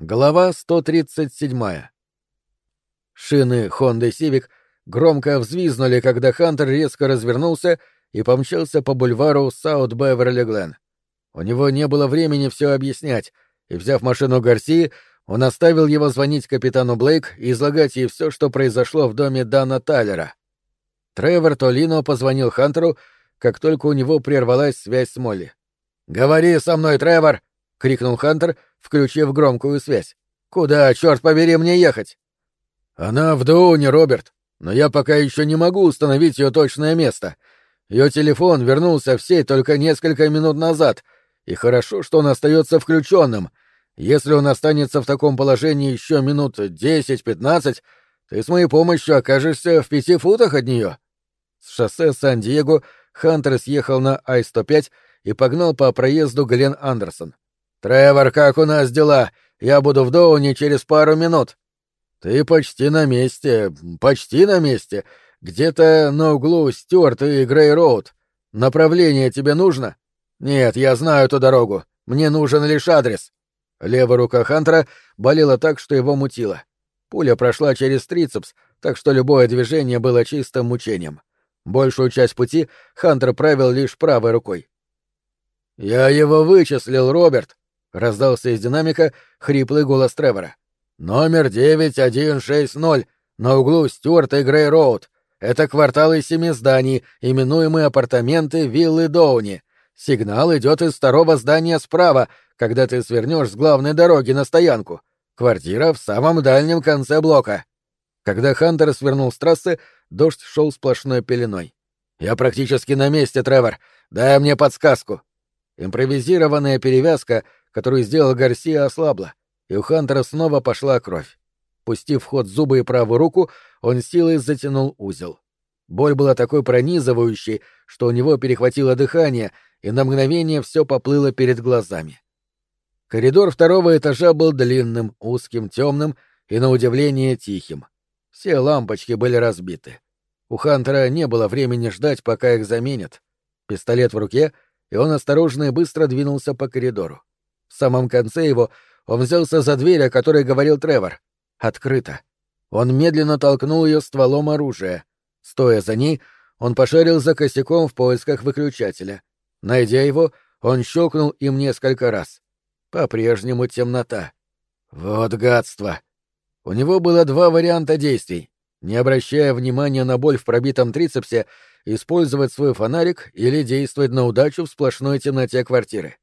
Глава 137. Шины Honda Civic громко взвизнули, когда Хантер резко развернулся и помчался по бульвару Саут Беверли Глен. У него не было времени все объяснять, и, взяв машину Гарсии, он оставил его звонить капитану Блейк и излагать ей все, что произошло в доме Дана Тайлера. Тревор Толино позвонил Хантеру, как только у него прервалась связь с Молли. «Говори со мной, Тревор!» — крикнул Хантер, включив громкую связь. «Куда, черт побери, мне ехать?» «Она в Доуне, Роберт, но я пока еще не могу установить ее точное место. Ее телефон вернулся в сеть только несколько минут назад, и хорошо, что он остается включенным. Если он останется в таком положении еще минут десять-пятнадцать, ты с моей помощью окажешься в пяти футах от нее». С шоссе Сан-Диего Хантер съехал на Ай-105 и погнал по проезду Глен Андерсон. «Тревор, как у нас дела? Я буду в Доуне через пару минут». «Ты почти на месте, почти на месте. Где-то на углу Стюарт и Грей-Роуд. Направление тебе нужно?» «Нет, я знаю эту дорогу. Мне нужен лишь адрес». Левая рука Хантера болела так, что его мутило. Пуля прошла через трицепс, так что любое движение было чистым мучением. Большую часть пути Хантер правил лишь правой рукой. «Я его вычислил, Роберт!» — раздался из динамика хриплый голос Тревора. «Номер 9160 на углу Стюарта и Грей-Роуд. Это квартал из семи зданий, именуемые апартаменты виллы Доуни. Сигнал идет из второго здания справа, когда ты свернешь с главной дороги на стоянку. Квартира в самом дальнем конце блока». Когда Хантер свернул с трассы, дождь шел сплошной пеленой. «Я практически на месте, Тревор. Дай мне подсказку». Импровизированная перевязка — которую сделал Гарсия, ослабла, и у Хантера снова пошла кровь. Пустив в ход зубы и правую руку, он силой затянул узел. Боль была такой пронизывающей, что у него перехватило дыхание, и на мгновение все поплыло перед глазами. Коридор второго этажа был длинным, узким, темным и, на удивление, тихим. Все лампочки были разбиты. У Хантера не было времени ждать, пока их заменят. Пистолет в руке, и он осторожно и быстро двинулся по коридору. В самом конце его он взялся за дверь, о которой говорил Тревор. Открыто. Он медленно толкнул ее стволом оружия. Стоя за ней, он пошарил за косяком в поисках выключателя. Найдя его, он щелкнул им несколько раз. По-прежнему темнота. Вот гадство! У него было два варианта действий. Не обращая внимания на боль в пробитом трицепсе, использовать свой фонарик или действовать на удачу в сплошной темноте квартиры.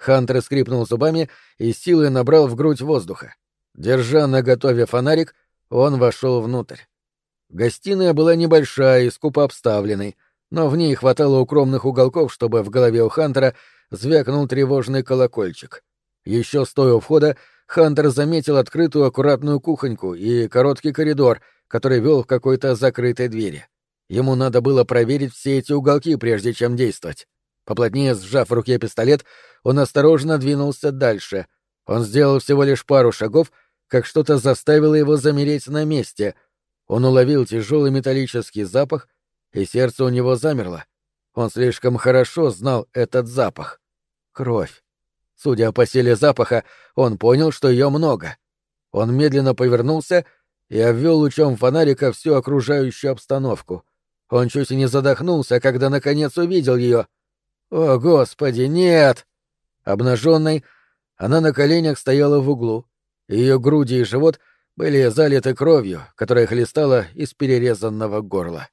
Хантер скрипнул зубами и силой набрал в грудь воздуха. Держа на готове фонарик, он вошел внутрь. Гостиная была небольшая и скупо обставленной, но в ней хватало укромных уголков, чтобы в голове у Хантера звякнул тревожный колокольчик. Еще стоя у входа, Хантер заметил открытую аккуратную кухоньку и короткий коридор, который вел в какой-то закрытой двери. Ему надо было проверить все эти уголки, прежде чем действовать. Поплотнее сжав в руке пистолет, он осторожно двинулся дальше. Он сделал всего лишь пару шагов, как что-то заставило его замереть на месте. Он уловил тяжелый металлический запах, и сердце у него замерло. Он слишком хорошо знал этот запах. Кровь. Судя по силе запаха, он понял, что ее много. Он медленно повернулся и обвел лучом фонарика всю окружающую обстановку. Он чуть не задохнулся, когда наконец увидел ее — о, Господи, нет! Обнаженной, она на коленях стояла в углу. Ее груди и живот были залиты кровью, которая хлестала из перерезанного горла.